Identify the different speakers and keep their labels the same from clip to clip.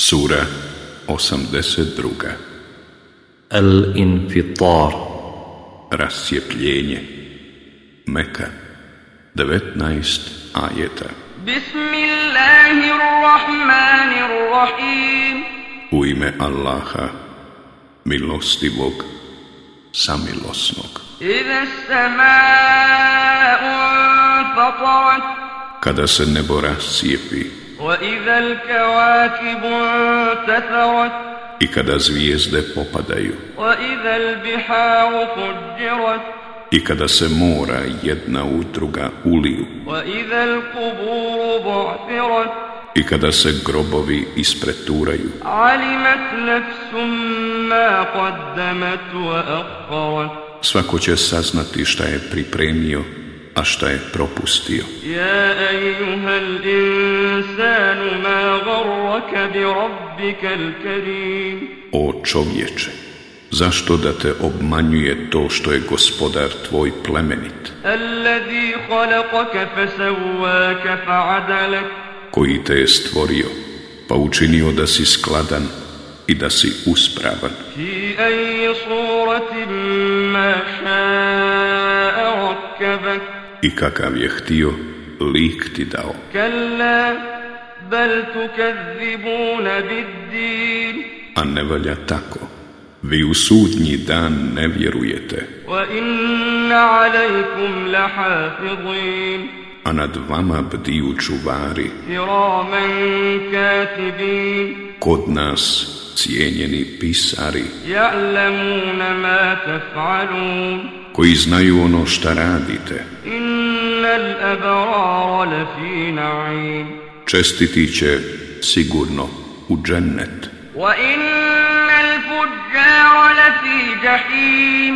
Speaker 1: Sura 82
Speaker 2: Al-Infitar.
Speaker 1: Rasjepljenje Meka. 19 ajeta.
Speaker 3: Bismillahirrahmanirrahim.
Speaker 1: U ime Allaha, milostivog, samilosnog.
Speaker 3: Iza sama'un fatarat.
Speaker 1: Kada se nebo
Speaker 3: rasjepi
Speaker 1: I kada zvijezde popadaju. I kada se mora jedna u druga uliju. I kada se grobovi ispreturaju. Svako će saznati šta je pripremio a šta je propustio.
Speaker 3: Ja, ejuhel insanu, ma gorraka bi rabbika l'karim.
Speaker 1: O čovječe, zašto da te obmanjuje to što je gospodar tvoj plemenit?
Speaker 3: Alladhi khalaqaka fasawaka fa'adalak.
Speaker 1: Koji te je stvorio, pa učinio da si skladan i da si uspravan.
Speaker 3: Ti ej suratim ma šal
Speaker 1: i kakav je htio, lik ti dao.
Speaker 3: Kalla, bel tukazibuna biddin.
Speaker 1: A ne valja tako. Vi u sudnji dan ne vjerujete.
Speaker 3: Wa inna alaikum lahafidin.
Speaker 1: A nad vama bdiju čuvari.
Speaker 3: Kiraman katibin.
Speaker 1: Kod nas cijenjeni pisari.
Speaker 3: Ja'lamuna ma tafalun.
Speaker 1: Koji znaju ono šta radite.
Speaker 3: In
Speaker 1: Čestiti će sigurno u džennet,
Speaker 3: وإن الفجار لفي جحيم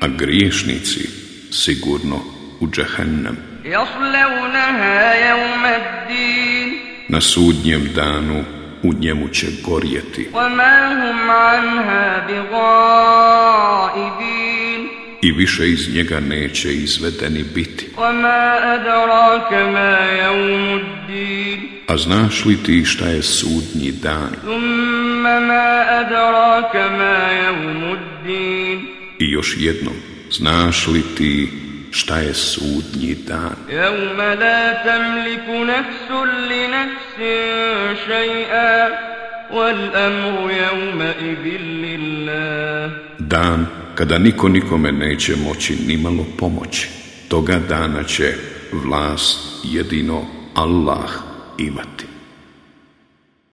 Speaker 1: a griješnici sigurno u džehennem.
Speaker 3: يصلونها يوم الدين
Speaker 1: Na sudnjem danu u njemu će gorjeti
Speaker 3: وما هم عنها بغائبين
Speaker 1: i više iz njega neće izvedeni biti. A znaš li ti šta je sudnji dan? I još jednom, znaš li ti šta je sudnji dan?
Speaker 3: Jevme la temliku nefsu li nefsin šaj'a,
Speaker 1: Dan kada niko nikome neće moći nimalo pomoći. Toga dana će vlast jedino Allah imati.